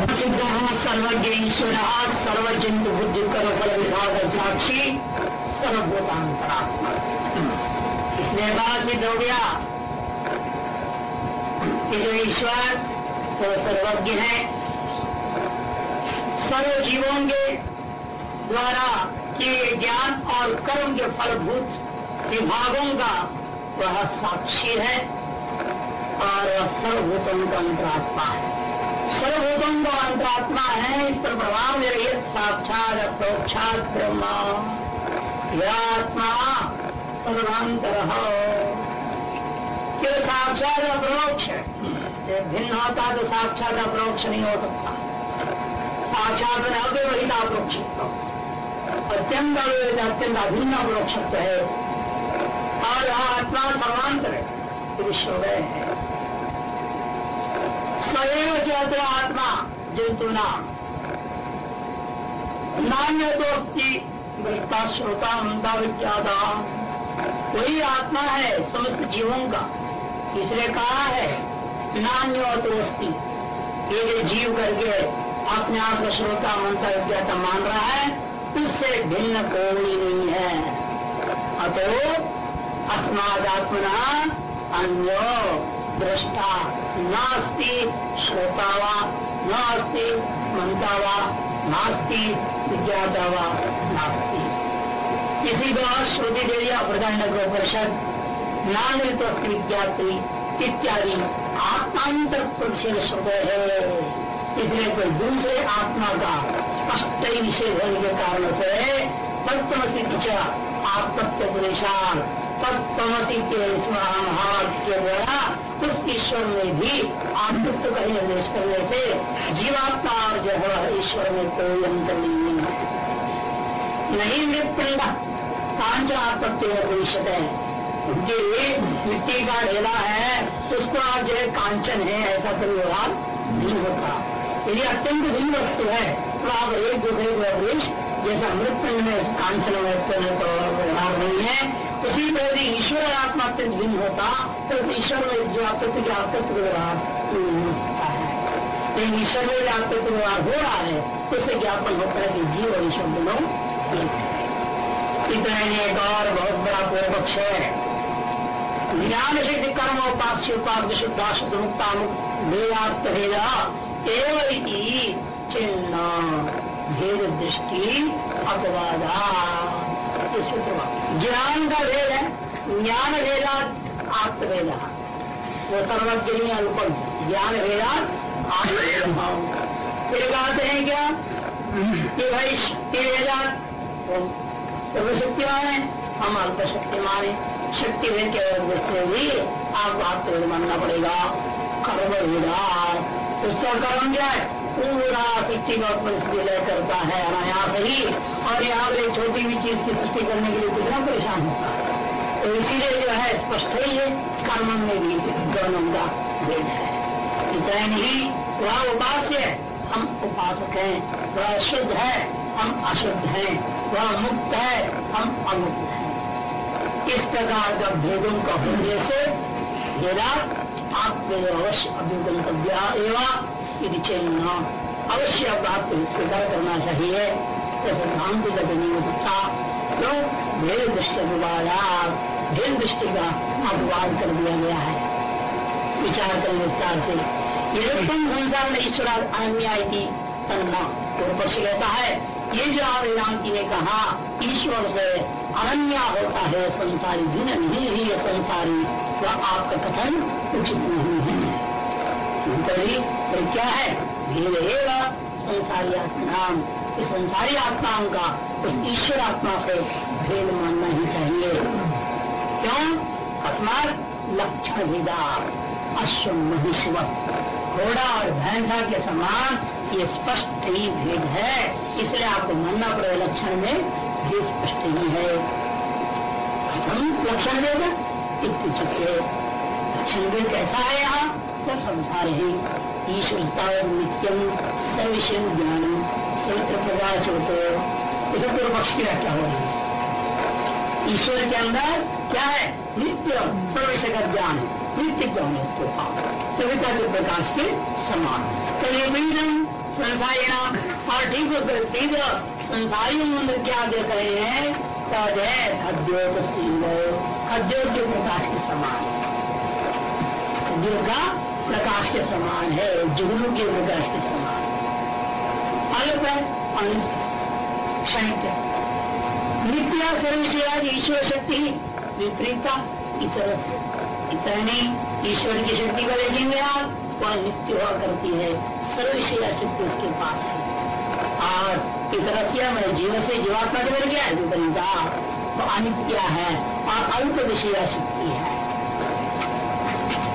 सिद्ध सर्वज्ञ ईश्वर सर्वजंतु बुद्धि कर फल विभाग साक्षी सर्वभूतांतरात्मा इसलिए बात सिद्ध हो गया कि जो ईश्वर, वो सर्वज्ञ है। सर्व जीवों के द्वारा किए ज्ञान और कर्म के फलभूत विभागों का वह साक्षी है और वह सर्वभूतों का अंतरात्मा है। सर्वभूतों जो अंतरात्मा है, इस पर प्रभाव में रही है साक्षात प्रोक्षात ब्रह्मा। आत्मा सर्वांतर। ये साक्षात अप्रोक्ष भिन्न होता तो साक्षात अप्रोक्ष नहीं हो सकता। साक्षात में अव्यवहित अप्रोक्षित अत्यंत अव्यवहित अत्यंत अभिन्न अप्रोक्षत्व है। और यह आत्मा सर्वांतर विश्व है। स्वयं चलते आत्मा जंतु नाम। नान्य दोस्ती वृत्ता श्रोता मंदा विज्ञाता वही आत्मा है समस्त जीवों का। इसलिए कहा है नान्य दोस्ती ये जो जीव करके अपने आप को श्रोता मंता विज्ञाता मान रहा है, उससे भिन्न कोई नहीं है। अतो अस्मात्मना अन्यो। दृष्टा। नास्ति श्रोता वा, नास्ति मंता वा, नास्ति विज्ञाता वा, नास्ति। इसी को श्रुति दे दिया प्रधान परिषद नागरिक विज्ञात्री इत्यादि आत्मांतर प्रतिषेध श्रुत है। इसलिए कोई दूसरे आत्मा का स्पष्ट ही निषेध होने के कारण से तत्वसी आत्मत्वपदेशान तत्वसी के महाभारत के द्वारा उस ईश्वर में भी आत्मत्व का ही निर्देश करने से जीवात्मा और जो है ईश्वर में कोई अंतर नहीं है। नहीं मृत्पिंड कांच आत्मत्व परिषद है। जो एक मिट्टी का ढेला है, उसको आप जो है कांचन है, ऐसा कोई व्यवहार नहीं होता। यदि अत्यंत भिन्न वस्तु है तो आप एक दूसरे को जैसा मृत्यु में कांचन तो व्यवहार नहीं है, उसी तरह से ईश्वर आत्मा अत्यंत भिन्न होता तो ईश्वर में जो आतत्व के आतत्व व्यवहार नहीं हो सकता है। लेकिन ईश्वर में जो आतत्व व्यवहार हो रहा है उससे ज्ञापन होता है कि जीव और ईश्वर दोनों इतना ही एक और बहुत बड़ा पूर्व पक्ष है। ज्ञान शक्ति कर्म उपास्य उपास शुद्धा शुद्ध मुक्ता भेदार्थ भेदा केवल चिन्ह भेद दृष्टि अपवादा ज्ञान का भेद है ज्ञान भेदा आत्मवेदा। वो सर्वज्ञ नहीं अनुपम। ज्ञान भेदा आत्मवेदा फिर कहते हैं क्या? कि भाई शक्ति भेदा सर्वशक्तिमान है, हम अल्प शक्तिमान है। शक्ति भेद के से भी आपको आत्मवेद मानना पड़ेगा। कर्म भेदा उसका कर्म क्या है? पूरा सृष्टि का उत्पन्न लय करता है अनायास ही और यहाँ पर एक छोटी भी चीज़ की सृष्टि करने के लिए कितना परेशान होता है। तो इसीलिए जो है स्पष्ट ही है कर्म में भी दोनों का भेद है। इतना नहीं, वह उपास्य है। हम उपासक हैं, वह शुद्ध है, हम अशुद्ध हैं, वह मुक्त है, हम अमुक्त हैं। इस प्रकार का भेदों का होने से, भेदा आपको अवश्य अभिगंतव्य एवं यदि चलना अवश्य आपको स्वीकार करना चाहिए तो सिद्धांत गति नहीं हो सकता क्यों भेद दृष्टि विवाद भेद दृष्टि का अपवाद कर दिया गया है विचार कर विस्तार से यदि तुम संसार में ईश्वर अन्याय की तन्ना तो पक्ष कहता है ये जो आप वेदांति ने कहा ईश्वर से अनन्या होता है संसारी भिन्न नहीं है संसारी वह आपका कथन उचित नहीं है तो क्या है? भेद संसारी आत्मा, इस संसारी आत्माओं का, उस ईश्वर आत्मा से भेद मानना ही चाहिए। क्यों? अस्मात लक्षण भेदा, अश्व महिष्व। घोड़ा और भैंसा के समान ये स्पष्ट ही भेद है, इसलिए आपको मानना पड़ेगा लक्षण में भेद स्पष्ट ही है। हम लक्षण भेद? इतने लक्षण भेद कैसा है यहाँ? तो समझा रहे ईश्वर नित्यम सविषय ज्ञान सवित्र प्रकाश होते इसे पूर्व पक्ष की व्याख्या हो रही है ईश्वर के अंदर क्या है? नित्य सर्वविषय का ज्ञान है नित्य ज्ञान है उसके पास सविता के प्रकाश के समान। कलियम संसारी और ठीक ठीक संसारी मंदिर क्या देख रहे हैं तद है अद्योग अद्योग के प्रकाश के समान। अद्योग का प्रकाश के समान है, जुगनू के प्रकाश के समान अल्प है क्षणिक नित्या सर्वशिया ईश्वर शक्ति विपरीता इतर से इतना ईश्वर की शक्ति को देखेंगे आप, वह नित्य हुआ करती है। सर्वशिया शक्ति उसके पास है। और इतर मैं जीव से जीवात्मा के गया है, विपरीता। तो अनित्य है और अल्प विषया शक्ति है।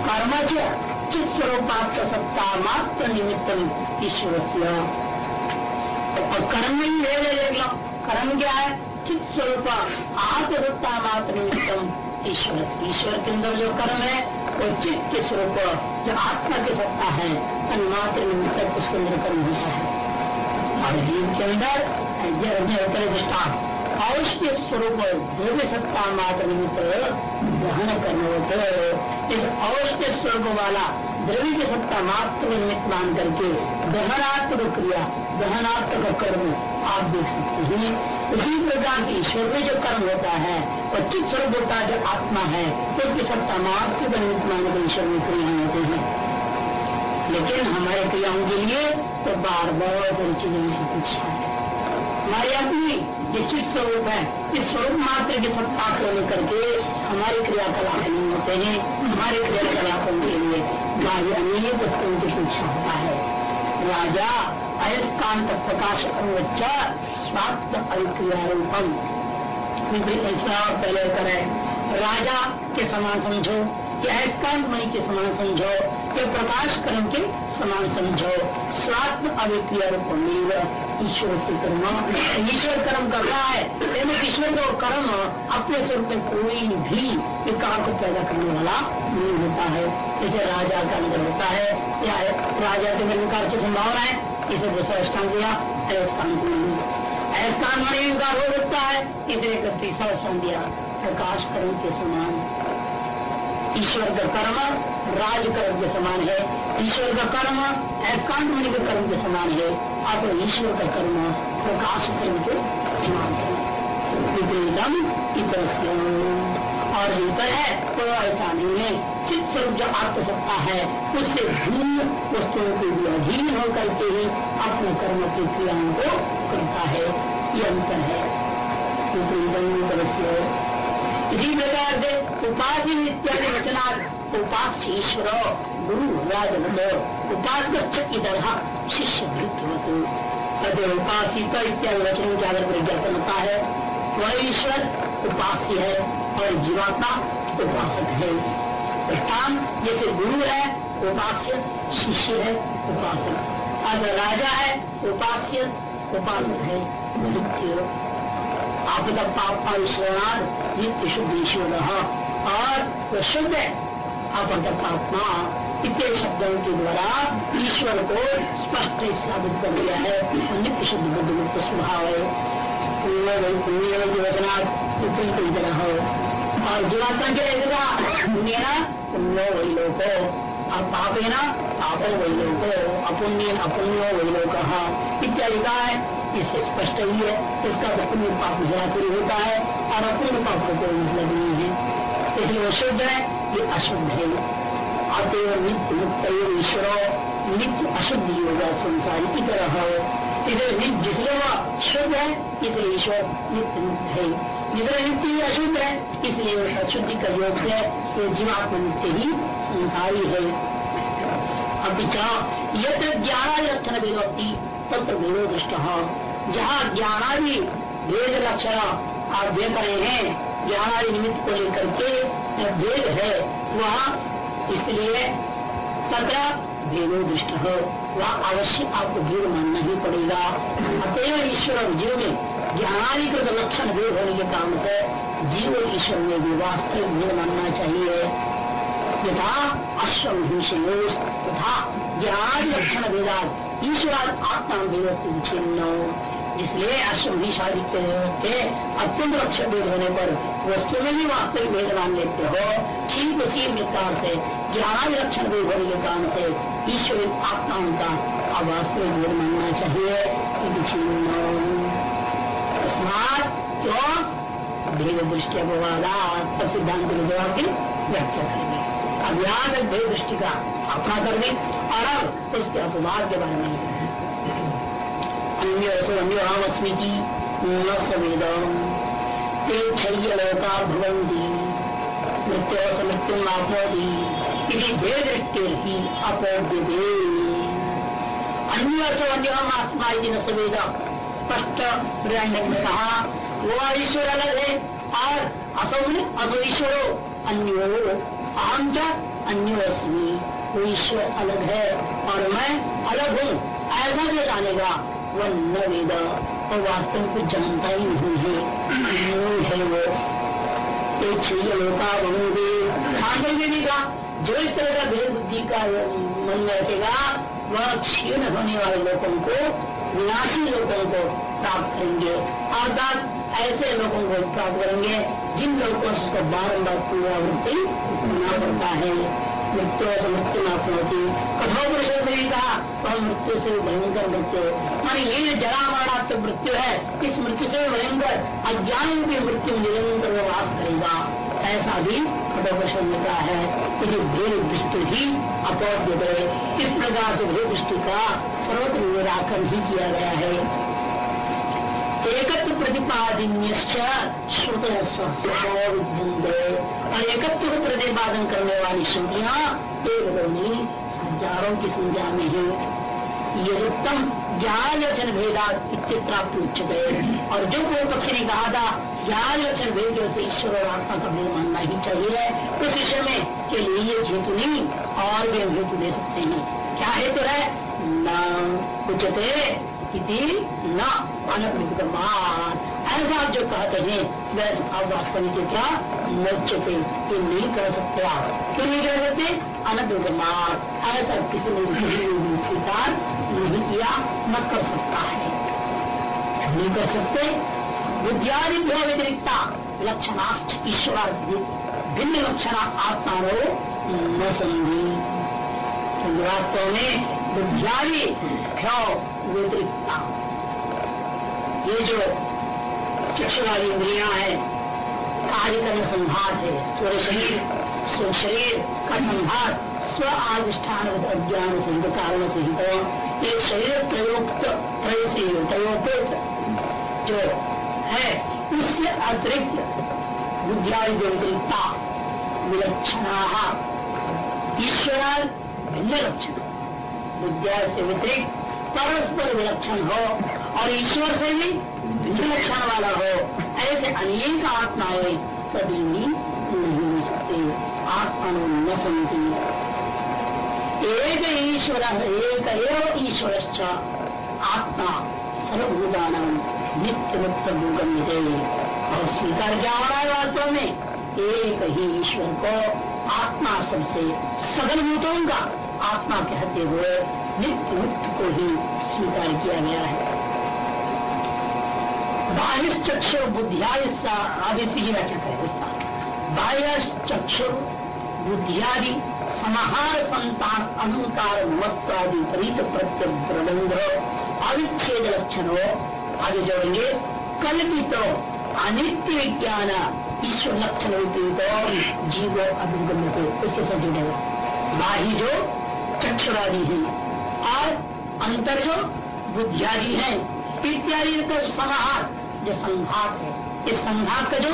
कर्म चित स्वरूपात सत्ता मात्र निमित्त ईश्वर से कर्म ही है देख लो कर्म क्या है? चित स्वरूप आत्मसत्ता मात्र निमित्तम ईश्वर ईश्वर के अंदर जो कर्म है, वो चित्त के स्वरूप जो आत्मा की सत्ता है तन्मात्र निमित्त उसके अंदर कर्म होता है। और जीव के अंदर दृष्टान अवश्य स्वरूप द्रव्य सत्ता मात्र निमित्त ग्रहण करने इस अवश्य स्वरूप वाला द्रव्य की सत्ता मात्र निमित्त मान करके ग्रहणात्मक क्रिया ग्रहणात्मक कर्म आप देख सकते हैं। उसी प्रकार की ईश्वर में जो कर्म होता है, और चित स्वरूप होता है जो आत्मा है, उसकी सत्ता मात्र को निमित्त मान कर ईश्वर में क्रिया होते हैं। लेकिन हमारे क्रियाओं के लिए तो बार बार सारी चीज़ों की अपेक्षा है। हमारी अपनी निश्चित स्वरूप है। इस स्वरूप मात्र की सत्ता को लेकर के हमारे क्रियाकलाप नहीं होते हैं, हमारे क्रियाकलापों के लिए। बाह्य अनेक वस्तुओं की पूछा होता है। राजा अयस्कांत प्रकाश अनुच्च स्वास्थ्य अभिक्रिया रूपम पहले करें राजा के समान समझो कि अयस्कांत मणि के समान समझो कि प्रकाश कर्म के समान समझो। स्वात्म अभिक्रिया रूप ईश्वर से कर्म। ईश्वर कर्म कर रहा है लेकिन ईश्वर का कर्म अपने स्वरूप में कोई भी विकार को पैदा करने वाला नहीं होता है। जैसे राजा का अंदर होता है, या राजा के अंदर की संभावना है, इसे दूसरा स्थान दिया अयस्कांत मणि अयस्कांत मणि विकार हो सकता है, इसे तीसरा स्थान दिया, प्रकाश कर्म के समान। ईश्वर का कर्म राज कर्म के समान है। ईश्वर का कर्म एकांत मणि के कर्म के समान है। आप ईश्वर का कर्म प्रकाश कर्म के समान है। विपरीतम इतर और इतर है तो ऐसा नहीं है। चित्त स्वरूप जो आत्मसत्ता है, उससे भिन्न वस्तुओं के अधीन होकर के ही अपने कर्म की क्रियाओं को करता है। ये अंतर है। विपरीतम इसी प्रकार से उपाधि इत्यादि वचना उपास्य ईश्वर, गुरु राजनो उपास शिष्य भृत्य उपासित इत्यादि वचनों के आधार पर ज्ञापन होता है। वह ईश्वर उपास्य है और जीवात्मा उपासक है। स्थान जैसे गुरु है, उपास्य, शिष्य है, उपासक। अगर राजा है, उपास्य, उपासक है। मृत्यु आपदा पापा ईश्वरान नित्य शुद्ध ईश्वर और वो शुद्ध है आपदा पापमा इतने शब्दों के द्वारा ईश्वर को स्पष्ट साबित कर दिया है। नित्य शुद्ध बुद्ध मुक्त स्वभाव है। पुण्य हो और जीवात्मा के रहेगा पुण्य पुण्यो वही लोग और पाप ना, पापो वही लोग अपुण्य, अपुण्यो वही लोग इत्यादि का है। इससे स्पष्ट ही है इसका तो पुण्य पाप पूरी होता है और अपुण्य पाप को कोई मतलब नहीं है। इसलिए वो शुद्ध है, ये अशुद्ध है। अतएव नित्य मुक्त ईश्वर नित्य अशुद्ध होगा संसारी की तरह हो। इसलिए जिसलिए वह शुद्ध है, इसलिए ईश्वर नित्य मुक्त है। जिसलिए नित्य ही अशुद्ध है, इसलिए उस अशुद्धि का योग से वो जीवात्मा नित्य ही संसारी है। अभी चाह यह ज्ञान लक्षण तत्र वेदो दृष्ट जहाँ ज्ञानादि भेद लक्षण आप देख रहे हैं ज्ञानादि निमित्त को लेकर के भेद है, वहाँ इसलिए तथा भेदो दृष्ट हो वह अवश्य आपको भेद मानना ही पड़ेगा। अतएव ईश्वर और जीव में ज्ञानाधिकृत लक्षण भेद होने के काम से जीव और ईश्वर में भी वास्तविक भेद मानना चाहिए। यथा अश्वम तथा ज्ञान लक्षण भेदा ईश्वर आत्मा व्यवस्थित छिन्न इसलिए शादी के अत्यंत लक्षण भेद होने पर वस्तु में भी वास्तविक भेद मान लेते हो। ठीक उसी प्रकार से ज्ञान लक्षण भेद होने के कारण से ईश्वर आत्माओं का अवास्तविक भेद मानना चाहिए क्यों भेद दृष्टि अपवादा सिद्धांत के जवाब की व्याख्या करेंगे। तक भेद दृष्टि का स्थापना कर दी और अब उसके अपवाद के बारे में अन्य अन्य की न सवेद ते लोका भवंती मृत्यु से मृत्यु आपनोती यदि भेद ही अन्य अन्य आत्मा न स्पष्ट कहा वो ईश्वर अलग है और असो असो ईश्वरो, अन्यो अहम च अन्योस्मी वो ईश्वर अलग है और मैं अलग हूँ ऐसा जो जानेगा। वो वास्तव में कुछ जानता ही नहीं है। है वो। एक लोका बहुदे खांडल भी कहा जो इस तरह का भेद बुद्धि का मन रखेगा, वह क्षीण होने वाले लोगों को, विनाशी लोगों को प्राप्त करेंगे। अर्थात ऐसे लोगों को प्राप्त करेंगे, जिन लोगों को उसको बारम्बार पुनरावृत्ति करना पड़ता है। मृत्यु से मृत्यु मात्र होती कठोर परिषद ने कहा वह मृत्यु। से भयंकर मृत्यु मान ये जरा मरणात्मक मृत्यु है, इस मृत्यु से भयंकर अज्ञान की मृत्यु निरंतर वास करेगा ऐसा भी कठोर परिषद ने कहा है। कि भेद दृष्टि ही गए इस प्रकार से भेद दृष्टि का सर्वत्र निराकरण ही किया गया है। एकत्व प्रतिपादिन्य श्रुत और एकत्व को प्रतिपादन करने वाली श्रुतियाँ एक दोनी हज़ारों की संख्या में है ज्ञान लक्षण भेदा प्राप्त उच्च गए और जो पूर्व पक्ष ने कहा था ज्ञान लक्षण भेद से ईश्वर और आत्मा का भेद मानना ही चाहिए। उस विषय में के लिए ये हेतु नहीं, और भी हम हेतु दे सकते हैं। क्या हेतु है? न उचते न ऐसा आप जो कहते हैं वैसे आप वास्तव में क्या मोचते ये नहीं कर सकते आप। क्यों नहीं कर सकते? अनदुगमात ऐसा किसी ने स्वीकार नहीं किया, न कर सकता है। नहीं कर सकते? बुद्धियादि व्यतिरिक्ता लक्षणाष्ट ईश्वर भिन्न लक्षण आत्मा रो न समझी। वास्तव में बुद्धियादि व्यतिरिक्ता ये जो चक्षुवादी इंद्रिया है, कार्य करने संभार है स्वर शरीर, स्व शरीर का संभार, स्व आधिष्ठान अज्ञान सिद्ध कारण सिद्ध एक शरीर प्रयोक्त प्रयोक्त जो है, उससे अतिरिक्त बुद्धिया व्यतिरिक्ता विलक्षणा ईश्वर भिन्न लक्षण विद्या से व्यतिरिक्त परस्पर विलक्षण हो और ईश्वर से भी विलक्षण वाला हो। ऐसे अनेक आत्माएँ कभी भी नहीं हो सकते। आत्मा न सुनती एक ईश्वर एक एव ईश्वर आत्मा सर्वभूतान नित्य मुक्त भूगम और स्वीकार क्या हो रहा है वास्तव में? एक ही ईश्वर को आत्मा सबसे सगल भूतों का आत्मा कहते हुए नित्य मुक्त को ही स्वीकार किया गया है। बाह्य चक्षु बुद्धियादि आदि से ही व्याख्या करें उसका बाह्य बुद्धियादि समाहार संतान अहंकार मत्वादि परीत प्रत्यबंध अविच्छेद लक्षण हो आगे जोड़ेंगे कल्पित अनित्य विज्ञान ईश्वर लक्षण तो जीव अभिगम को उसके साथ जुड़ेगा बाही जो चक्षुरादि है और अंतर जो बुद्धियादि है। इत्यादि का समाहार जो संघात है। इस संघात का जो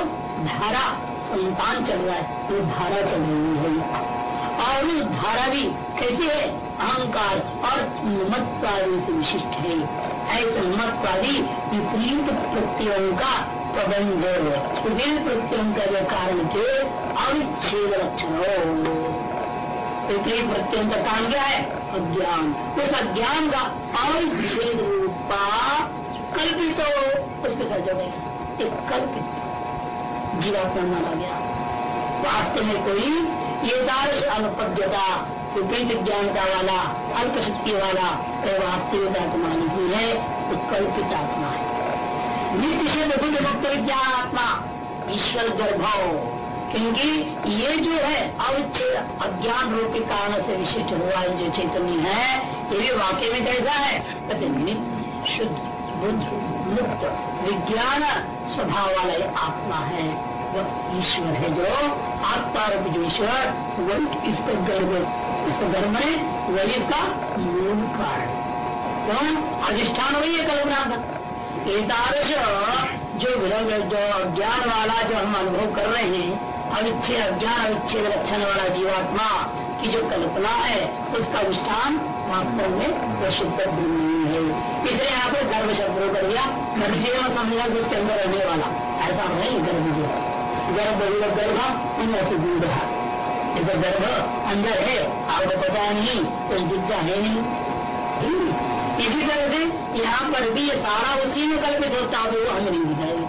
धारा, संतान चल रहा है, वो धारा चल रही है। और उस धारा भी कैसी है? अहंकार और मत्वादी से विशिष्ट है। ऐसे मत्वादी विपरीत प्रत्ययों का प्रबंध विपरीत प्रत्ययों का जो कारण के अविच्छेद लक्षण। हो विपरीत प्रत्यय का काम क्या है? अज्ञान। उस अज्ञान का अविच्छेद रूपा कल्पित हो, उसके साथ जोड़ेगा एक कल्पित जीवात्मा माना गया। वास्तव में कोई ये दार्श अल्पज्ञता विपरीत ज्ञानता वाला अल्प शक्ति वाला वास्तविक आत्मा नहीं है, वो कल्पित आत्मा है। नित्य शब्द बुद्ध मुक्त विज्ञान आत्मा, ईश्वर गर्भ। क्योंकि ये जो है अविच्छेद अज्ञान रूपी कारण से विशिष्ट हुआ जो चैतन्य है, ये भी वाक्य में कैसा है। कहते शुद्ध, बुद्ध, मुक्त, विज्ञान स्वभाव वाला आत्मा है वह ईश्वर है, जो आत्मा रूप जो ईश्वर, वही इसका गर्भ इसका गर्भ में, वही इसका मूल कारण। कौन? अधिष्ठान वही है कल्पना का एकादश जो जो ज्ञान वाला जो हम अनुभव कर रहे हैं अविच्छेद अज्ञान अविच्छेद लक्षण वाला जीवात्मा की जो कल्पना है, उसका विष्ठान वास्तव में शुद्ध नहीं है। इसलिए यहाँ पर गर्भ शब्द कर दिया, गर्भ जीवन समझा कि उसके अंदर रहने वाला। ऐसा नहीं, गर्भ जो गर्भ गर्भ अंदर से दूर है। जैसे गर्भ अंदर है आपको पता नहीं, कोई दिखता है नहीं। इसी तरह से यहाँ पर भी ये सारा उसी में कल्पित होता है, वो हमें नहीं दिखाई।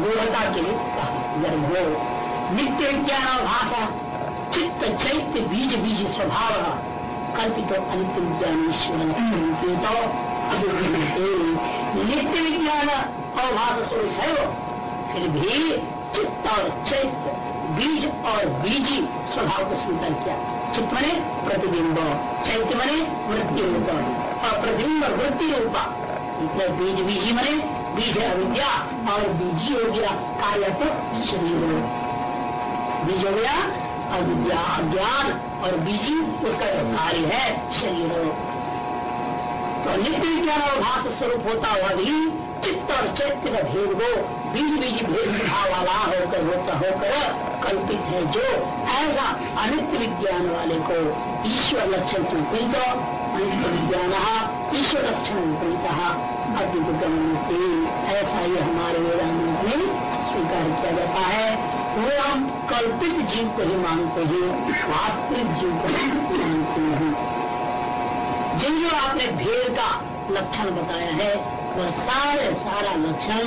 गोहता के लिए गर्भ। नित्य विज्ञान भाषा चित्त चैत्य बीज बीज स्वभाव कल्पित अनित्य विज्ञान नित्य विज्ञान अवभाष स्वरूप है वो फिर भी चित्त और चैत्य, बीज और बीजी स्वभाव को स्वीकार किया। चित्त मने प्रतिबिंब, चैत्य मने वृत्ति रूप और प्रतिबिंब वृत्ति रूपा मतलब बीज बीजी मने, बीज अविद्या और बीजी हो गया, कार्य तो शरीर। बीज हो गया अविद्या, अज्ञान और बीजी उसका जो कार्य है, शरीर। तो नित्य ज्ञान और भाष स्वरूप होता हुआ भी चित्त और चैत्य का भेद को बीज बीज भेद वाला होकर होता होकर कल्पित है जो ऐसा अनित्य विज्ञान वाले को ईश्वर लक्षण संकुलित अनित्य विज्ञान ईश्वर लक्षण अद्वित गम्य ऐसा ही हमारे वेदांत में स्वीकार किया जाता है। वो हम कल्पित जीव को ही मानते हैं, वास्तविक जीव को मानते हैं। जिन जो आपने भेद का लक्षण बताया है, वह सारे सारा लक्षण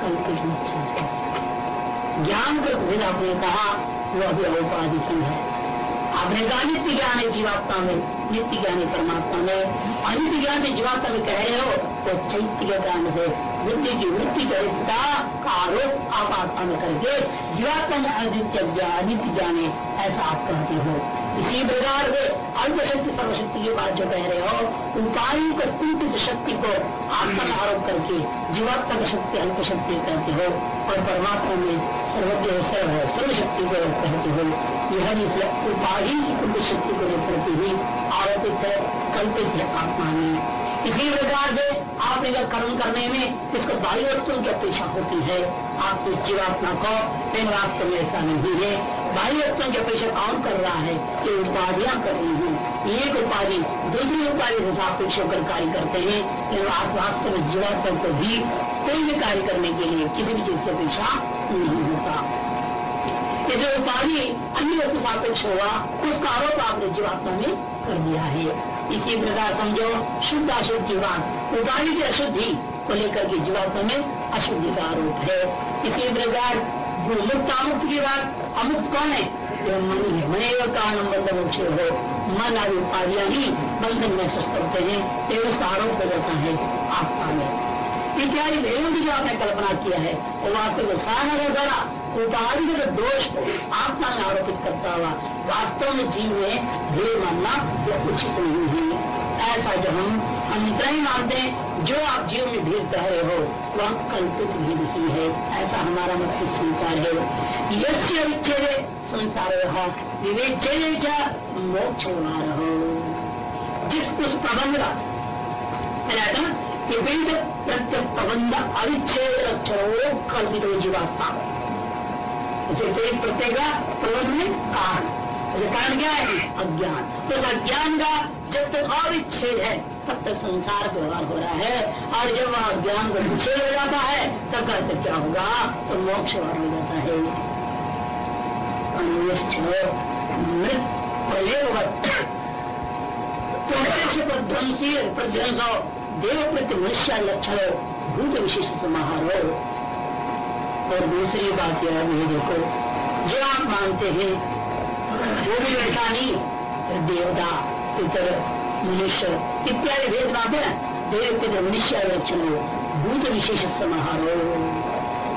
कल्पित लक्षण है। ज्ञान का भेद आपने कहा, वह भी औपाधिक है। आपने कहा नित्य ज्ञान है जीवात्मा में, नित्य ज्ञान है परमात्मा में अनित्य ज्ञान है जीवात्मा में कह रहे हो तो चैत्य के ज्ञान से बुद्धि की वृत्ति का आरोप आप आत्मा में करके जीवात्मा में अनित्य अनित्य ज्ञान है, ऐसा आप कहते हो। इसी प्रकार से शक्ति सर्वशक्ति की बात जो कह रहे हो उपाय को कुंठित शक्ति को आत्मा में आरोप करके जीवात्मा की शक्ति अल्प शक्ति कहते हो और परमात्मा में सर्वज्ञ सर्व है, सर्वशक्ति को कहते हो। यह उपाधि की कुंठ शक्ति को लेकर के ही आरोपित है, कल्पित है आत्मा में। इसी प्रकार से आप अगर कर्म करने में इसको बाह्य वस्तुओं की अपेक्षा होती है, आप इस जीवात्मा को वास्तव में ऐसा नहीं है। बाह्य वस्तुओं की अपेक्षा कौन कर रहा है, ये उपाधियाँ कर रही हैं। एक उपाधि, दूसरी उपाधि से सापेक्ष होकर कार्य करते हैं वास्तव में जीवात्मा को भी कोई भी कार्य करने के लिए किसी भी चीज़ की अपेक्षा नहीं होता। जो उपाधि अन्य वस्तु सापेक्ष होगा उसका आरोप आपने जीवात्मा में कर दिया है। इसी प्रकार समझो, शुद्ध अशुद्ध की बात, उपाधि की अशुद्धि को लेकर के जीवात्मा में अशुद्धि का आरोप है। इसी प्रकार मुक्त अमुक्त की बात, अमुक्त कौन है? जो मन है मन कारण बंधन मोक्ष हो मन आदि उपाधियाँ ही बंधन में स्वस्थ करते हैं। तो उसका आरोप हो जाता है, आत्मा में। इत्यादि वेदों की जो आपने कल्पना किया है, वो वास्तव में सारा सारा उपाधि के दोष को आत्मा में आरोपित करता हुआ वास्तव में जीव में भेद मानना यह उचित नहीं है। ऐसा जो हम हम इतना ही मानते हैं, जो आप जीव में भेद कह रहे हो, वह कल्पित भी नहीं है। ऐसा हमारा मत स्वीकार है। यश्य विच्छेद संसार विवेचन मोक्ष हो जिस उस प्रबंध का विभिन्न प्रत्येक प्रबंध अविच्छेद लक्षणों कल्पित हो जीवात्मा प्रत्येक प्रबंध में कारण कारण क्या है? अज्ञान। तो उस अज्ञान का जब तक अविच्छेद है, तब तक संसार व्यवहार हो रहा है। और जब वह अज्ञान को विच्छेद हो जाता है, तब कहते क्या होगा? तो मोक्ष व्यवहार हो जाता है। प्रध्वंसी प्रध्वंस हो देव प्रति मनुष्य लक्षण हो, भूत विशेष समाहारो और दूसरी बात यह है, देखो, जो आप मानते हैं वो भी वैसा नहीं। देवता, पितर, मनुष्य, इत्यादि भेद बात है। देव के मनुष्य हो भूत विशेष समारोह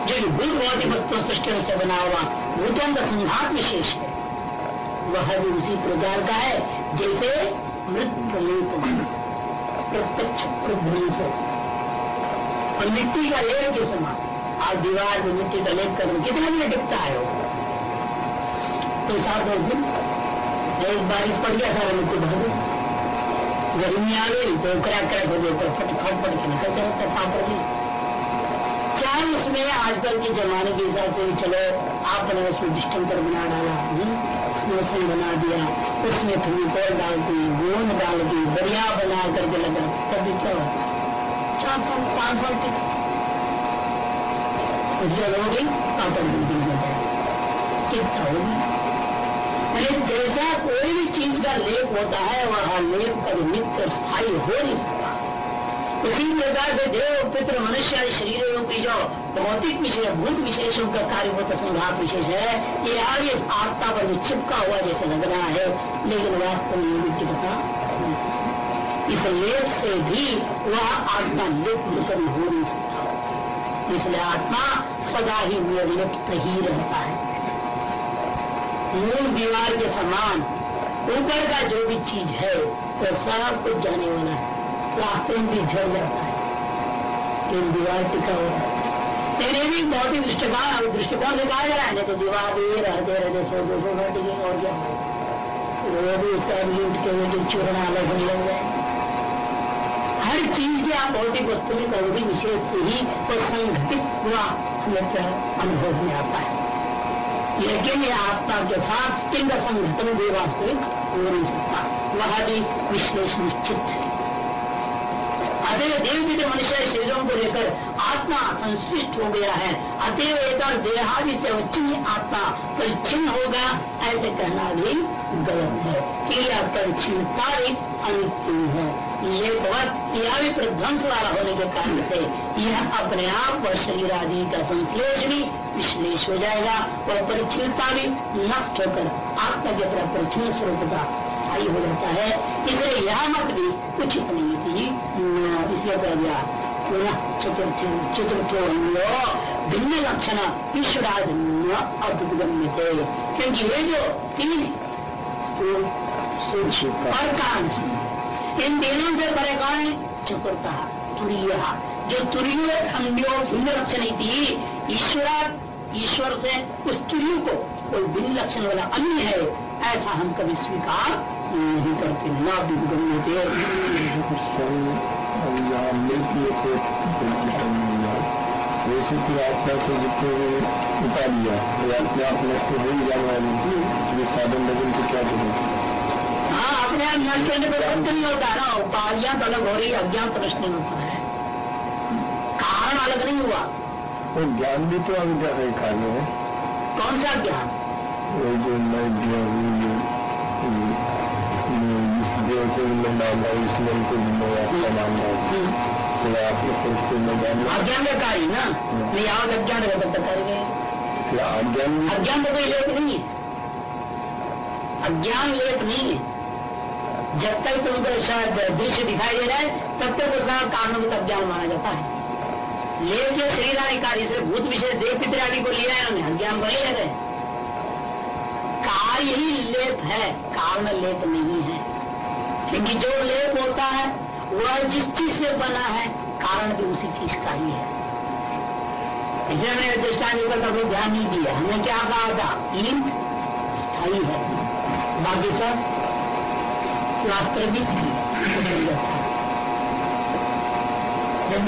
जो भूत भौतिक वस्तु सृष्टि से बना हुआ भूतों का संघात विशेष है। वह भी उसी प्रकार का है, जैसे मृत प्रत्यक्ष से और मिट्टी का लेप के समान आप दीवार में मिट्टी का लेप कर कितना भी टिकता है। वो तो चार दस दिन एक बारिश पड़ गया सारा मिट्टी भर गई। गर्मी आ गई तो क्रैक क्रैक हो गया फट फट फट के निकल जाता पापड़ भी। चाहे उसमें आजकल के जमाने के हिसाब से चलो आपने उसमें डिस्टेंपर बना डाला हम्म, बना दिया उसमें फेविकॉल डाल दी गोंद डाल दी बढ़िया बना करके लगा तभी क्या होता चार साल पाँच साल तक जल हो गई पापड़ कितना होगी जैसा कोई भी चीज़ का लेप होता है, वह लेप का नित्य स्थायी हो नहीं सकता। उसी प्रकार से देव पित्र मनुष्य शरीरों की जो भौतिक विशेष, भूत विशेषों का कार्य होता संघात विशेष है, ये आज इस आत्मा पर भी चिपका हुआ जैसे लग रहा है, लेकिन वास्तव में ये चिपका इस लेप से भी वह आत्मा लिप्त हो नहीं सकता। इसलिए आत्मा सदा ही निर्लिप्त ही रहता है। मूल दीवार के समान ऊपर का जो भी चीज़ है, वो तो सब कुछ जाने वाला है। रास्ते में भी झड़ जाता है। लेकिन दीवार टिका हुआ है। लेकिन भी बहुत ही दृष्टिकोण दृष्टिकोण से कहा जा रहा है, नहीं तो दीवार भी रहते रहते सौ दो सौ घंटे और क्या। वो भी उसका लूट के वो जो चूर्ण अलग हो जाए हर चीज़ के आप भौतिक वस्तु में कभी विशेष से ही, वो संघटित हुआ, हमें अनुभव में आता है। लेकिन ये आत्मा के साथ किंग संगठन भी वास्तविक हो नहीं सकता वह भी विश्लेष निश्चित है। अतएव देव के मनुष्य शरीरों को लेकर आत्मा संश्लिष्ट हो गया है। अतएव एक देहादि से चिन्ह आत्मा परिचिन होगा, ऐसे कहना भी गलत है। क्रिया परिचिनता एक अनित्य है। ये बहुत यह भी प्रध्वंस वाला होने के कारण से यह अपने आप और शरीर आदि का संश्लेष भी विश्लेष हो जाएगा और परिचिनता भी नष्ट होकर आत्मा के तरफ़ परिचिन स्वरूप का स्थायी हो जाता है। इसलिए यह मत भी उचित नहीं थी इसलिए कर दिया। चतुर्थ चतुर्थो भिन्न लक्षण ईश्वराधन्य अद्भुतगम्य थे क्योंकि ये जो तीन और काम इन तीनों से परे कौन है चतुर्थ तुरीय जो तुरीय अंड्यो भिन्न लक्षण थी ईश्वर ईश्वर से उस तुरीय को कोई भिन्न लक्षण वाला अन्य है ऐसा हम कभी स्वीकार नहीं करते ना विगम्य थे वैसे की आत्मा से जितने उठा लिया वो अपने आप नष्ट हो ही जाने वाली ये साधन लगन की क्या ज़रूरत हाँ अपने आप नष्ट करने पर कुछ नहीं होता ना। उपाधियाँ तो अलग हो रही अज्ञान तो नष्ट नहीं होता। है कारण अलग नहीं हुआ। वो ज्ञान भी तो अभी है कार्य है। कौन सा ज्ञान? वो जो मैं दिया इस देव को मैं मानना इस मन को मैं आपका मानना तो आपने फिर उसको मैं जानना अज्ञान का कार्य ना? नहीं आप अज्ञान का तब तक कार्य अज्ञान अज्ञान तो कोई लेप नहीं। है अज्ञान लेप नहीं है। जब तक तुमको दृश्य दिखाई दे रहा है, तब तक उसका कारणों का अज्ञान माना जाता है। शरीर आने कार्य से भूत विषय देव पित्र आदि को लिया है, उन्होंने अज्ञान को ले रहे कार्य ही लेप है, कारण लेप नहीं है। क्योंकि जो लेप होता है, वह जिस चीज़ से बना है, कारण भी उसी चीज़ का ही है। इसे हमने दृष्टान का ध्यान नहीं दिया। हमने क्या कहा था? ईंट स्थायी है। बाकी सब प्लास्टर भी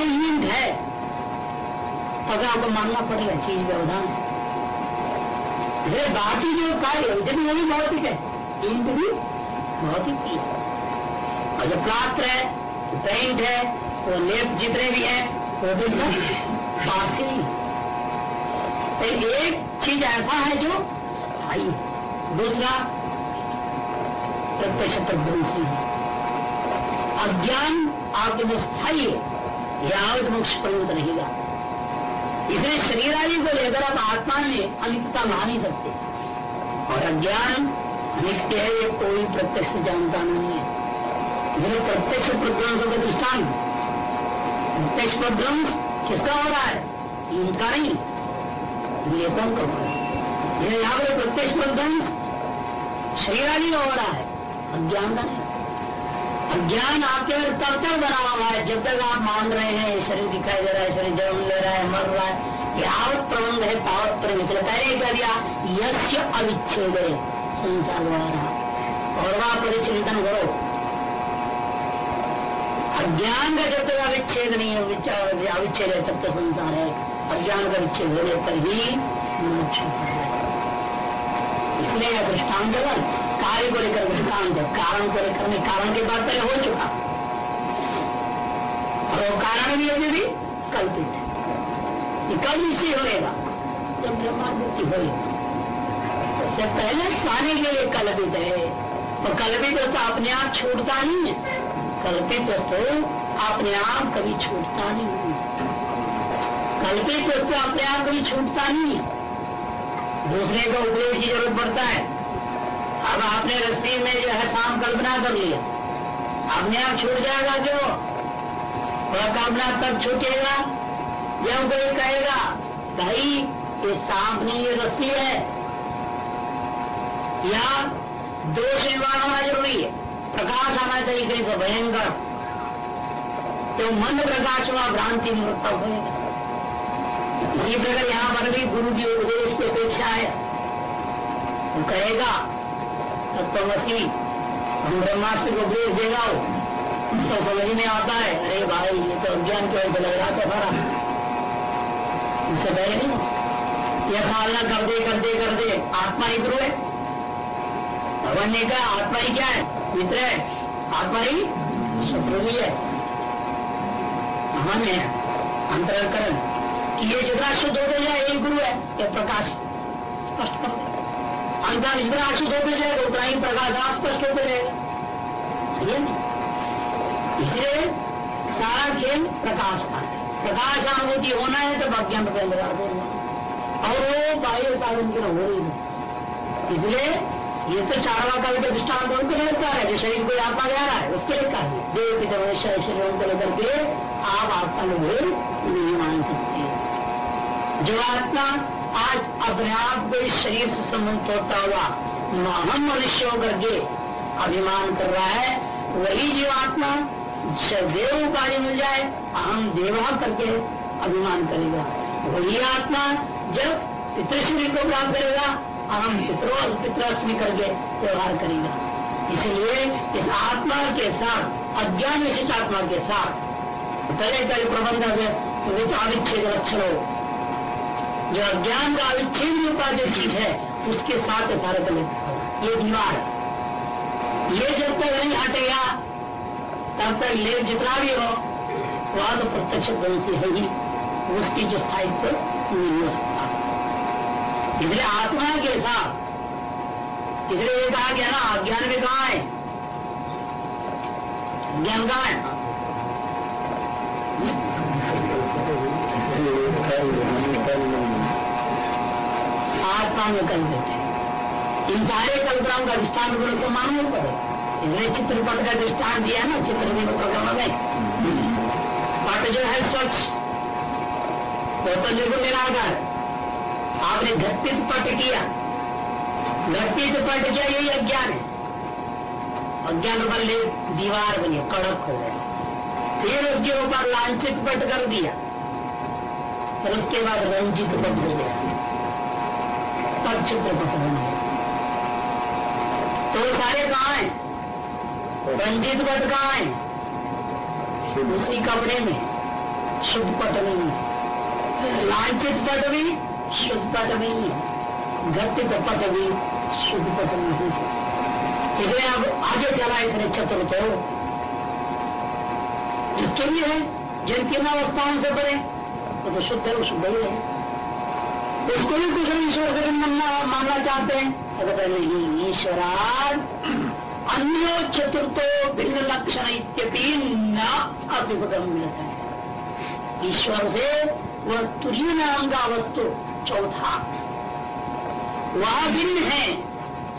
ईंट है, तब आपको मानना पड़ेगा, चीज़ व्यवधान। बाकी जो कार्य है वो भी भौतिक है। ईंट भी भौतिक चीज़ है। और जो प्लास्टर है पेंट है, वो लेप जितने भी है, वो भी सब पार्थिव तो एक चीज़ ऐसा है जो स्थायी दूसरा प्रत्यक्ष प्रध्वंसी है अज्ञान आपके जो स्थायी है। यह मोक्ष परिणत रहेगा। इसलिए शरीर आदि को लेकर आप आत्मा में अनित्यता ला नहीं सकते। और अज्ञान अनित्य है, ये कोई प्रत्यक्ष जानता नहीं है। जो प्रत्यक्ष प्रज्ञान का दृष्टान प्रत्यक्ष पर ध्वंस किसका हो रहा है? इनका नहीं। विवेकों का हो रहा है? यहाँ पर प्रत्यक्ष पर ध्वंस शरीरानी हो रहा है। अज्ञान नहीं अज्ञान आपके अंदर तब तक बना हुआ है। जब तक आप मान रहे हैं, शरीर दिखाई दे रहा है, शरीर जन्म ले रहा है, मर रहा है यावत प्रबंध है तावत पर पहले कर दिया यश अविच्छेद संसार और वह परिचिंतन करो। अज्ञान का जब तक अविच्छेद नहीं है अविच्छेद है, तब तक संसार है। अज्ञान का विच्छेद होने पर ही। मोक्ष इसलिए यह दृष्टांत कार्य को लेकर दृष्टांत कारण को लेकर में कारण के बाद पहले हो चुका। और वो कारण भी अभी भी कल्पित। है कल निश्चय होएगा। जब होगी उससे पहले पाने के लिए कल्पित है। और कल्पित तो अपने आप छूटता नहीं है। कल्पित वस्तु अपने आप कभी छूटता नहीं है। कल्पित वस्तु अपने आप कभी छूटता नहीं है। दूसरे को उपदेश की ज़रूरत पड़ता है। अब आपने रस्सी में जो है शाम कल्पना कर लिया अपने आप छूट जाएगा जो वह कल्पना तब छूटेगा जब कोई कहेगा, भाई, ये सांप नहीं ये रस्सी है। या दोष निवारण होना ज़रूरी है। प्रकाश आना चाहिए कहीं से भयंकर। तो मन प्रकाश हुआ, भ्रांति निवृत्त होगा इसी प्रकार यहाँ पर भी गुरु की उपदेश की अपेक्षा है। वो कहेगा तत्वसी हम ब्रह्मास्त्र को उपदेश देगा तो समझ में आता है, अरे भाई, ये तो अज्ञान की वजह से लग रहा था सारा। इससे पहले नहीं यह साधना दे कर दे आत्मा ही है। भगवान ने कहा, आत्मा ही क्या है? मित्र है। आत्मा ही शत्रु भी है। हम है। अंतरकरण। कि ये जितना शुद्ध होते जाए, यही गुरु है। यह प्रकाश स्पष्ट कर अंतर जितना अशुद्ध होते जाएगा ही प्रकाश स्पष्ट होते रहेगा इसलिए सारा खेल प्रकाश का है। प्रकाश अनुभूति होना है तो पर लगा देना। और वो बाह्य साधन के हो रही है। इसलिए ये तो चारवा का भी दृष्टांत उनको लेकर है, जो शरीर को आत्मा जा रहा है, उसके लिए कहा देव पिता शरीरों को लेकर के आप आत्मा में नहीं मान सकते। जो आत्मा आज अपने आप को इस शरीर से संबंध होता हुआ हम मनुष्य होकर के अभिमान कर रहा है, वही जीवात्मा देव कार्य मिल जाए, अहम देवा करके अभिमान करेगा। वही आत्मा जब पितृश्री को प्राप्त करेगा, अहम पितरो पितृश्री करके व्यवहार करेगा। इसलिए इस आत्मा के साथ, अज्ञान विशिष्ट आत्मा के साथ पहले पहले प्रबंध अविच्छेद लक्षण हो जो अज्ञान का अविच्छेद उपाध्य चीज़ है, उसके साथ सारे ये दीवार ये जब तक नहीं हटेगा, तब तक ले जितना भी हो, वह तो प्रत्यक्ष से है ही, उसकी जो स्थायित्व नहीं हो सकता। इसलिए आत्मा के साथ, इसलिए ये कहा गया ना, अज्ञान में कहा है? ज्ञान कहा है? आत्मा में कल देते इन सारे कल्पनाओं का दृष्टान को मानना पड़ेगा इसलिए चित्रपट का दृष्टान दिया ना, चित्र प्रकरण में। पट जो है स्वच्छ। वो तो निर्गुण निराकार आपने घटित पट किया। घटित पट किया यही अज्ञान है। अज्ञान बल दीवार बनी, कड़क हो गया फिर उसके ऊपर लांछित पट कर दिया। फिर उसके बाद रंजित पट हो गया। गया तो सारे कहा है? रंजित पट कहा है? उसी कपड़े में। शुद्ध पट नहीं। है लांछित पट भी शुद्ध पट नहीं। है घटित पट भी शुद्ध पट नहीं। है इसलिए अब आगे चला इसने चतुर्थ जितने भी है जिन तीन अवस्थाओं से बने वो तो शुद्ध है वो शुद्ध ही है। उसको भी कुछ ईश्वर का मानना चाहते हैं। अगर नहीं ईश्वरार अन्य चतुर्थो भिन्न लक्षण इत्यपि न अभिगम मिलता है। ईश्वर से वह तुरीय नाम का वस्तु चौथा। वह भिन्न है,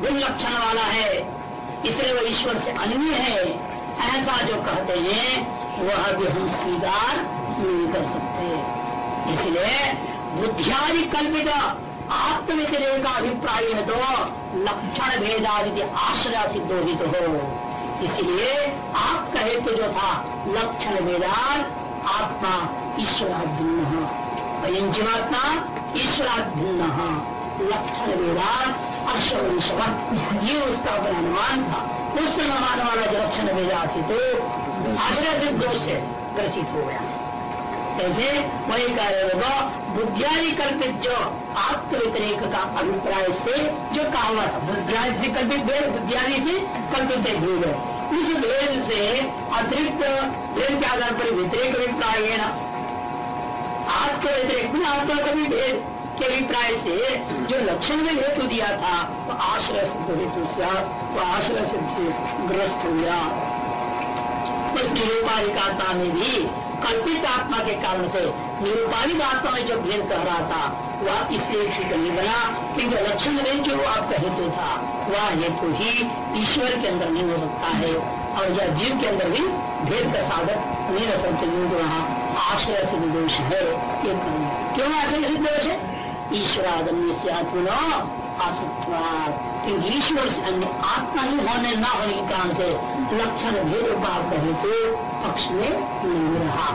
भिन्न लक्षण वाला है, इसलिए वह ईश्वर से अन्य है। ऐसा जो कहते हैं, वह भी हम स्वीकार नहीं कर सकते। इसलिए बुद्धियादि कल्पित आत्मव्यतिरेक का अभिप्राय है तो लक्षण भेदादि आश्रय सिद्धोहित हो। इसलिए आप कहे तो जो था, लक्षण भेदान, आत्मा ईश्वराभिन्न जीवात्मा ईश्वराभिन्न लक्षण वेदान अश्वंशवत ये उसका अपना अनुमान था। उस अनुमान वाला जो लक्षण वेदा थी तो आश्रय दोष से ग्रसित हो गया। कैसे वही कार्य होगा बुद्धियादि कल्पित जो आत्म व्यतिरेक का अभिप्राय से जो था बुद्धियादि से कल्पित भेद बुद्धियादि से कल्पित भेद है उस भेद से अतिरिक्त भेद के आधार पर व्यतिरेक अभिप्राय है ना। आत्म व्यतिरेक आत्मा का भी भेद के अभिप्राय से जो लक्षण में हेतु दिया था, वो आश्रय सिद्ध हेतु से, वो आश्रय सिद्ध से ग्रस्त हो गया उस निरूपाधिकाता में भी कल्पित आत्मा के कारण से निरूपाधिक आत्मा में जो भेद कह रहा था, वह इसलिए ठीक नहीं बना क्योंकि लक्षण नहीं जो आपका हेतु था, वह हेतु ही ईश्वर के अंदर नहीं हो सकता है और यह जीव के अंदर भी भेद का साधक नहीं रह सकते वहाँ आश्रय से दोष है। क्यों? आश्रय दोष है? ईश्वरादन्य से क्योंकि ईश्वर से अन्य आत्मा ही होने न होने के कारण से लक्षण भेद का कहे तो पक्ष में नहीं रहा।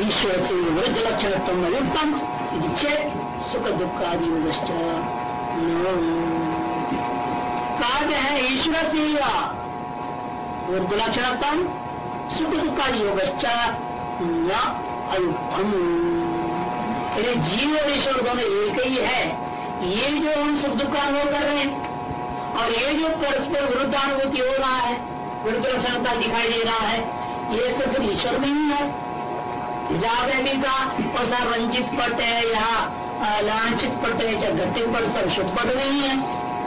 ईश्वर से वृद्ध लक्षण तुम उत्तम सुख दुख आदि कहते हैं। ईश्वर से वृद्ध लक्षण सुख दुख आदि न अयुक्तम। जीव और ईश्वर दोनों एक ही है। ये जो हम सुख दुख का अनुभव कर रहे हैं, और ये जो परस्पर विरुद्ध अनुभूति हो रहा है विरुद्ध लक्षणता दिखाई दे रहा है, ये सब फिर ईश्वर में ही है। भी का और रंजित पट है, या लांछित पट है चाहे गतिक पट सब शुद्ध पट नहीं है।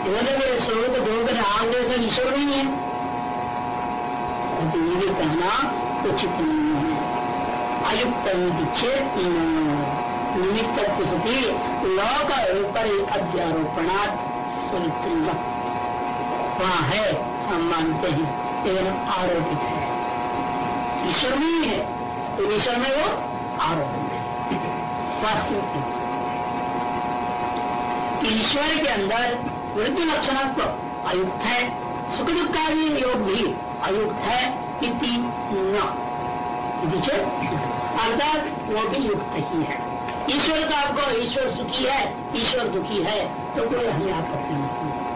इधर स्वरूप धोकर आग सब ईश्वर नहीं है तो ये कहना उचित नहीं है। अयुक्त चेत निमित्त स्थिति लोक ऊपर अध्यारोपणात् वहाँ है, हम मानते हैं लेकिन आरोपित है। ईश्वर नहीं है तो ईश्वर में वो आरोपित है। ईश्वर के अंदर वृद्धि लक्षणात्मक अयुक्त है सुख दुख का भी योग भी अयुक्त है, इति न। अर्थात वो भी युक्त ही है। ईश्वर का आपको ईश्वर सुखी है, ईश्वर दुखी है तो कोई हमें आपत्ति नहीं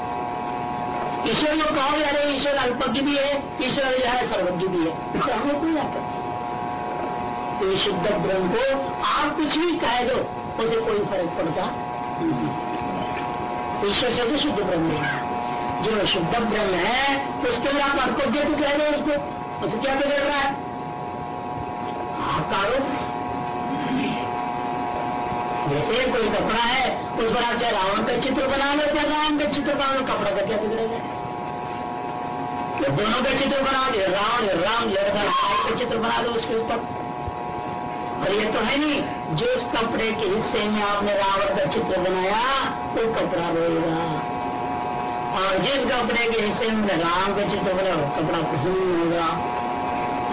ईश्वर को कहो, अरे, ईश्वर अल्पज्ञ भी है, ईश्वर जो है सर्वज्ञ भी है। तो हमें कोई आपत्ति तो शुद्ध ब्रह्म को आप कुछ भी कह दो, उसे कोई फ़र्क पड़ता नहीं। ईश्वर से तो शुद्ध ब्रह्म है। जो शुद्ध ब्रह्म है, उसके लिए आप अल्पज्ञ तो कह दो उसको। उसे क्या बिगड़ रहा है? आकारो जैसे कोई कपड़ा है उस पर आप चाहे रावण का चित्र बना लो चाहे रावण का चित्र बना लो, कपड़ा का क्या बिगड़ेगा तो दोनों का चित्र बना दो रावण, राम, लड़का का चित्र बना दो उसके ऊपर। और ये तो है नहीं जिस कपड़े के हिस्से में आपने रावण का चित्र बनाया, वो कपड़ा रोएगा। और जिस कपड़े के हिस्से में राम का चित्र बनाया, वो कपड़ा कुछ नहीं होगा।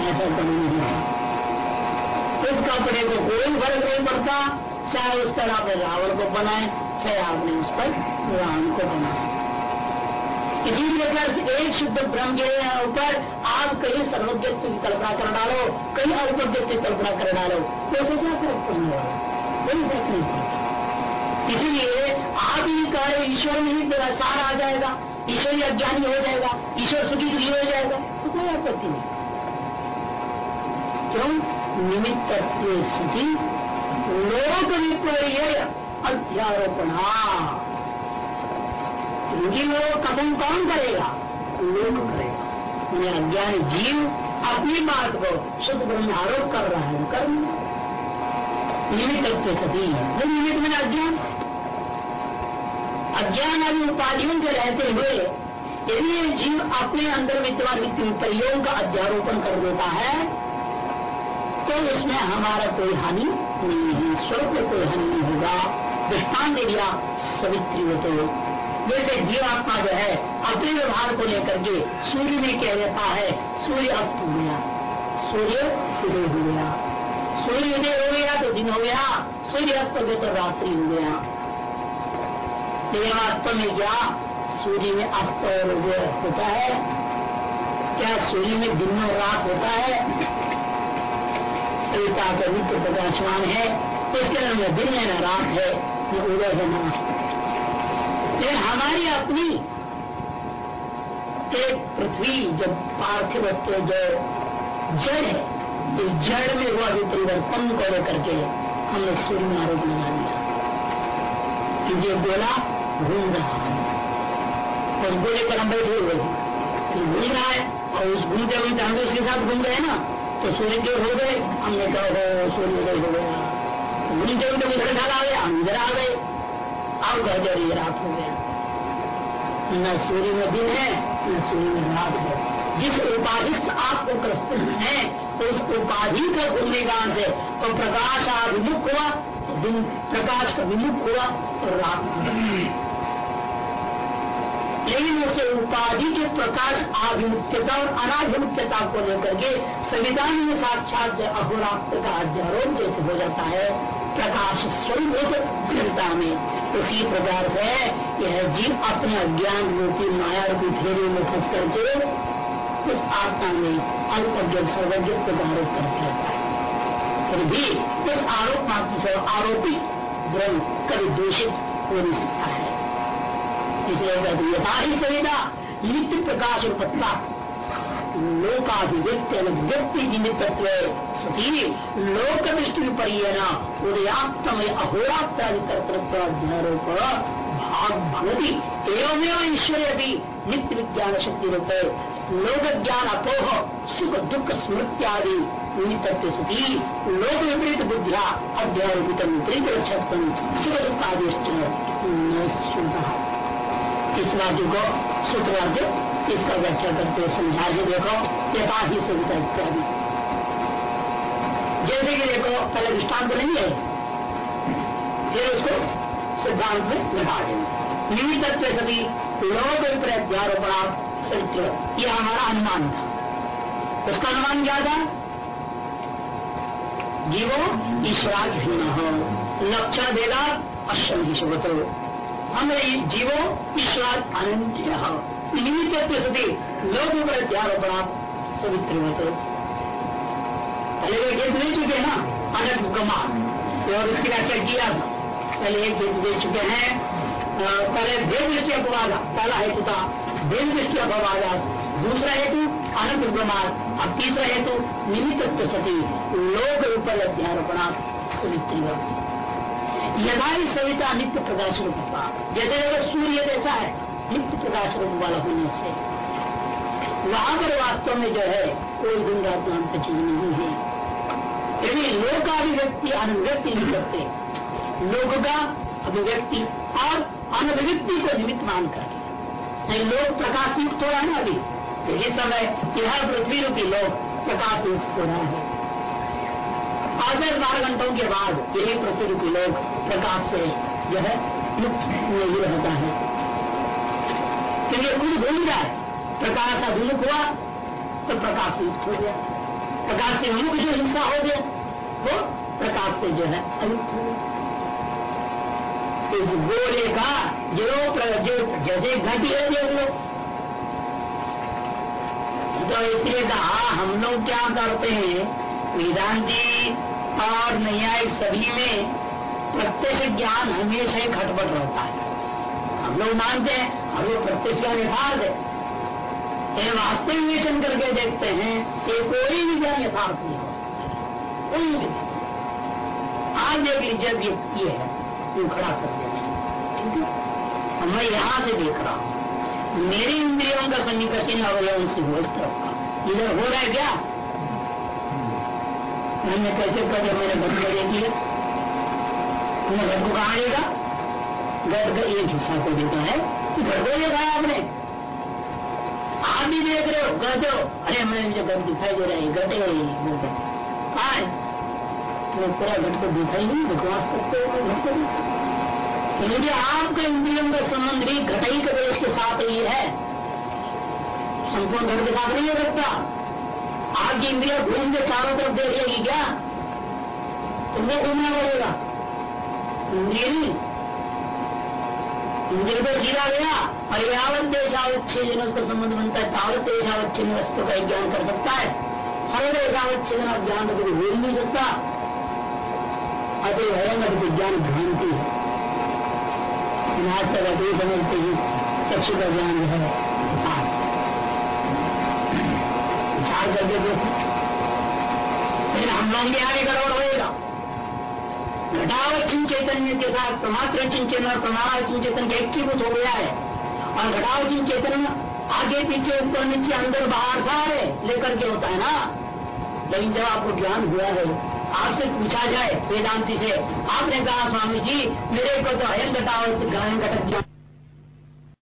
ऐसा कभी नहीं है। उस कपड़े को कोई फ़र्क नहीं पड़ता। चाहे उस पर आपने रावण को बनाए, चाहे आपने उस पर राम को बनाए। इसी प्रकार एक शुद्ध ब्रह्म के ऊपर आप कहीं सर्वज्ञत्व की कल्पना कर डालो, कहीं अल्पज्ञत्व की कल्पना कर डालो वैसे क्या फ़र्क पड़ने वाला कोई फ़र्क नहीं पड़ता। इसीलिए आप ही कहे, ईश्वर में ही मेरा सार आ जाएगा, ईश्वर ही अज्ञानी हो जाएगा, ईश्वर सुखी दुखी हो जाएगा तो कोई आपत्ति नहीं। क्यों? निमित्त स्थिति लोक विपर्य अध्यारोपणा। क्योंकि लोग कथन कौन करेगा? लोक करेगा। उन्हें अज्ञान जीव अपनी बात को शुद्ध ब्रह्म आरोप कर रहा है, कर्म। निमित्त सती वो निमित्त में अज्ञान। अज्ञान आदि उपाधियों के रहते हुए यदि जीव अपने अंदर विद्यमान विपर्यों का अध्यारोपण कर देता है तो इसमें हमारा कोई हानि नहीं है स्वरूप में कोई हानि नहीं होगा। दृष्टान दे दिया, सवित्री हो तो। जैसे जीवात्मा जो है अपने व्यवहार को लेकर के सूर्य में कह देता है? सूर्य अस्त हो गया। सूर्य उदय हो गया। सूर्य उदय हो गया तो दिन हो गया। सूर्य अस्त हो गया तो रात्रि हो गया। वास्तव में क्या? सूर्य में अस्त और उदय होता है। क्या सूर्य में दिन और रात होता है? सविता का नित्य प्रकाशमान है, इसके अंदर दिन है ना रात है, ये उदय है ना लेकिन हमारी अपनी एक पृथ्वी जो पार्थिव वस्तु, जो जड़ है, इस जड़ में हुआ भी परिवर्तन को लेकर के हमने सूर्य में आरोप लगा दिया। कि जो गोला घूम रहा है, उस गोले पर हम बैठे हुए हैं। घूम रहा है, और उस घूमते घूमते हम उसके साथ घूम रहे हैं ना। तो सूर्य जो हो गए, हमने कहा सूर्य उदय हो गया। घूमते घूमते उधर ढल आ गए, हम इधर आ गए। अब कह दे रही रात हो गया। न सूर्य में दिन है, न सूर्य में रात है। जिस उपाधि से आपको ग्रस्त है, उस उपाधि का का से तो प्रकाश अभिमुख हुआ तो दिन प्रकाश का विमुख हुआ और रात लेकिन उसे उपाधि के प्रकाश, आभिमुख्यता और अनाभिमुख्यता को लेकर के संविधान में साक्षात अहोरात्र का अध्यारोप जैसे हो जाता है, प्रकाश स्वरूप स्थिरता में। उसी प्रकार से यह जीव अपने अज्ञान रूपी माया रूपी फेरे में फंस करके उस आत्मा में अल्पज्ञ सर्वज्ञ आरोप करता है। फिर भी उस आरोप मात्र से आरोपी ब्रह्म कभी दूषित हो नहीं सकता है। इसलिए यथा ही संविधा नित्य प्रकाश और पत्ता लोकाभिव्यक्ति अनुव्यक्ति निमित्तत्व सती लोक दृष्टि विपर्यन उदयास्तमय अहोरात्राधिकर्तृत्वाध्यारोप भाग भगवती एवं ईश्वर भी नित्य विज्ञान शक्ति रूप लोक ज्ञान अपोह सुख दुख स्मृत्यादि निमित्त सती लोक विपरीत बुद्धिया अध्यारोपित विपरीत रक्षक सुख दुख आदि इस वाक्य को सूत्र वाक्य इसका व्याख्या करते समझा के देखो यथा ही सुविधा इत्यादि जैसे कि देखो, पहले दृष्टांत नहीं है। फिर उसको सिद्धांत में लगा देंगे। निमित्त सभी लोग प्रत्यारोपणा चरित्र यह हमारा अनुमान था। उसका अनुमान क्या था? जीवो ईश्वराधीन लक्षण देगा अश्वंधी शुभत। हम जीवो ईश्वर अनंत निमित्त सदी लोग प्रत्यारोपणा सवित्र पहले वे खेत ले चुके ना अनंत गमान और उसकी व्याख्या किया था पहले एक खेत दे चुके हैं। पहले भेद दृष्टि अपवाद पहला हेतु था भेद दृष्टि अपवाद दूसरा हेतु अनंत गमान अब तीसरा हेतु निमित्त सती लोक ऊपर अध्यारोपणा सवित्री यदा ही सविता नित्य प्रकाश रूप था जैसे अगर सूर्य जैसा है, नित्य प्रकाश रूप वाला होने से। वहाँ पर वास्तव में जो है, कोई दिन रात नाम की चीज़ नहीं है। यदि लोक का अभिव्यक्ति अभिव्यक्ति नहीं करते, लोक का अभिव्यक्ति और अनभिव्यक्ति को निमित्त मान कर लोग प्रकाश युक्त हो रहा है ना अभी? तो इस समय यह पृथ्वी रूपी लोग प्रकाश युक्त हो रहा है। और दस बारह घंटों के बाद यही पृथ्वी रूपी लोग प्रकाश से जो है मुक्त नहीं रहता है। क्योंकि कुछ भूल जाए, प्रकाश अभिमुख हुआ तो प्रकाश युक्त हो गया। प्रकाश से विमुख जो हिस्सा हो गया, वो प्रकाश से जो है अयुक्त हो गया। गोले का जो जैसे घटी है, देख लो। तो इसलिए कहा हम लोग क्या करते हैं? वेदांति और न्यायिक सभी में प्रत्यक्ष ज्ञान हमेशा ही खटपट रहता है। हम लोग मानते हैं, हम लोग प्रत्यक्ष ज्ञान यथार्थ है। वास्तविक विवेचन करके देखते हैं कि कोई भी ज्ञान यथार्थ नहीं हो सकता। कोई भी आज देख लीजिए ये है तू खड़ा कर दिया मैं यहाँ से देख रहा हूँ। मेरी इंद्रियों का सन्निकर्षण अवयव से हो तरफ़ का। इधर हो रहा है क्या? मैंने कैसे कर दिया मैंने घट को देख मैंने घट को कहा देगा घट का एक हिस्सा को देता है। घट को देखा है आपने? आप भी देख रहे हो, कहते हो, अरे, हमने मुझे घट दिखाई दे रहा है घटे तो पूरा घट को दिखाई नहीं, विश्वास करते हो घट यदि आपका इंद्रियों का संबंध भी घटाई के देश के साथ ही है, संपूर्ण घट के साथ नहीं हो सकता। आपकी इंद्रिया घूम के चारों तरफ़ देख लेगी क्या? तुमको घूमना पड़ेगा। इंद्रिय इंद्रिय तो सीधा गया। और यावत देशावच्छेदन उसका संबंध बनता है। तावत देशावच्छेदन वस्तु का ज्ञान कर सकता है। हर देशावच्छेदन ज्ञान तो कभी भूल नहीं सकता। अतः भयंकर विज्ञान भ्रांति है। आज तक अभी समझते ही। चक्षु का ज्ञान है। विचार करके देखो। लेकिन हम लोग भी आगे गड़बड़ होएगा। घटावचिन चैतन्य के साथ प्रमात्र चेतन और प्रमाणावचिन चेतन के एकीभूत हो गया है। और घटावचिन चेतन आगे पीछे ऊपर नीचे अंदर बाहर सारे लेकर के होता है ना। लेकिन जब आपको ज्ञान हुआ है, आपसे पूछा जाए वेदांति से, आपने कहा, स्वामी जी, मेरे को तो अयन घटावत घटक ज्ञान